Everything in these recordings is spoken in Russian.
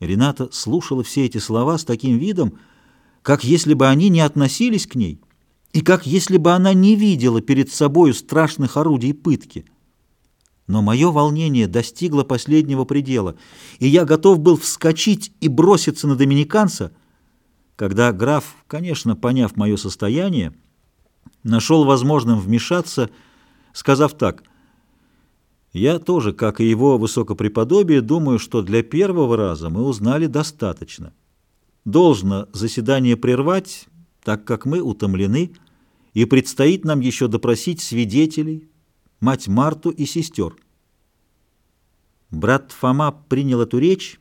Рената слушала все эти слова с таким видом, как если бы они не относились к ней, и как если бы она не видела перед собою страшных орудий пытки. Но мое волнение достигло последнего предела, и я готов был вскочить и броситься на доминиканца, когда граф, конечно, поняв мое состояние, нашел возможным вмешаться, сказав так — я тоже, как и его высокопреподобие, думаю, что для первого раза мы узнали достаточно. Должно заседание прервать, так как мы утомлены, и предстоит нам еще допросить свидетелей, мать Марту и сестер. Брат Фома принял эту речь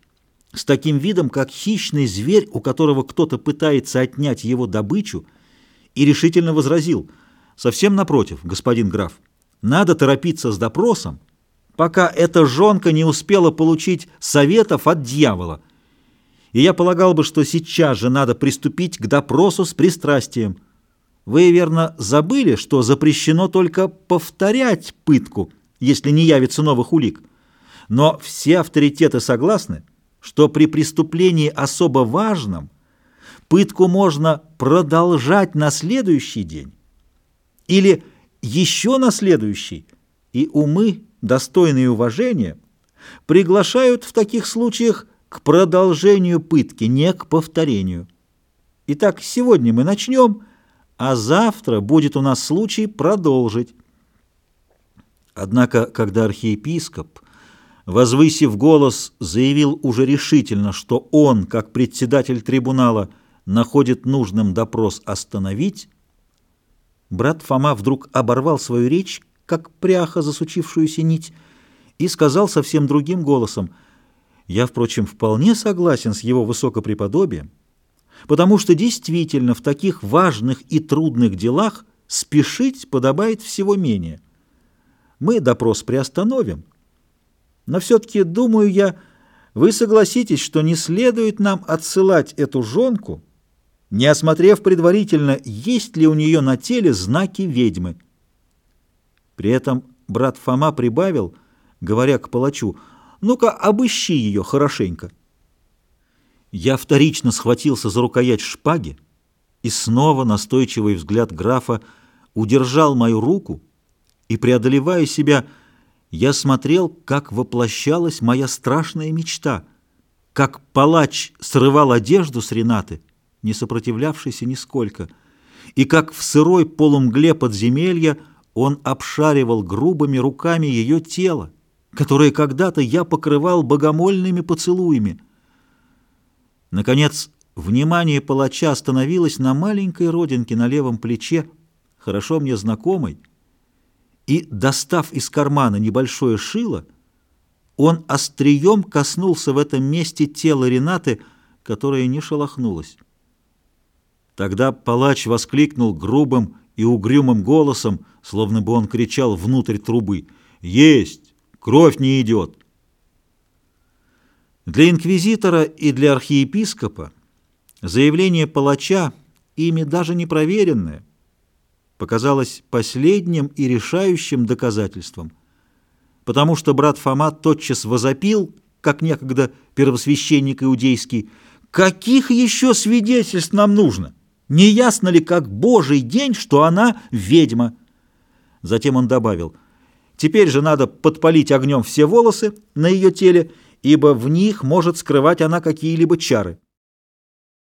с таким видом, как хищный зверь, у которого кто-то пытается отнять его добычу, и решительно возразил, совсем напротив, господин граф, надо торопиться с допросом, пока эта жонка не успела получить советов от дьявола. И я полагал бы, что сейчас же надо приступить к допросу с пристрастием. Вы, верно, забыли, что запрещено только повторять пытку, если не явится новых улик. Но все авторитеты согласны, что при преступлении особо важном пытку можно продолжать на следующий день или еще на следующий, и умы достойные уважения, приглашают в таких случаях к продолжению пытки, не к повторению. Итак, сегодня мы начнем, а завтра будет у нас случай продолжить. Однако, когда архиепископ, возвысив голос, заявил уже решительно, что он, как председатель трибунала, находит нужным допрос остановить, брат Фома вдруг оборвал свою речь как пряха засучившуюся нить, и сказал совсем другим голосом, «Я, впрочем, вполне согласен с его высокопреподобием, потому что действительно в таких важных и трудных делах спешить подобает всего менее. Мы допрос приостановим, но все-таки, думаю я, вы согласитесь, что не следует нам отсылать эту жонку, не осмотрев предварительно, есть ли у нее на теле знаки ведьмы». При этом брат Фома прибавил, говоря к палачу, «Ну-ка, обыщи ее хорошенько». Я вторично схватился за рукоять шпаги, и снова настойчивый взгляд графа удержал мою руку, и, преодолевая себя, я смотрел, как воплощалась моя страшная мечта, как палач срывал одежду с Ренаты, не сопротивлявшийся нисколько, и как в сырой полумгле подземелья он обшаривал грубыми руками ее тело, которое когда-то я покрывал богомольными поцелуями. Наконец, внимание палача остановилось на маленькой родинке на левом плече, хорошо мне знакомой, и, достав из кармана небольшое шило, он острием коснулся в этом месте тела Ренаты, которая не шелохнулась. Тогда палач воскликнул грубым и угрюмым голосом, словно бы он кричал внутрь трубы. «Есть! Кровь не идет!» Для инквизитора и для архиепископа заявление палача, ими даже не проверенное, показалось последним и решающим доказательством, потому что брат Фома тотчас возопил, как некогда первосвященник иудейский, «Каких еще свидетельств нам нужно?» Не ясно ли, как божий день, что она ведьма? Затем он добавил, теперь же надо подпалить огнем все волосы на ее теле, ибо в них может скрывать она какие-либо чары.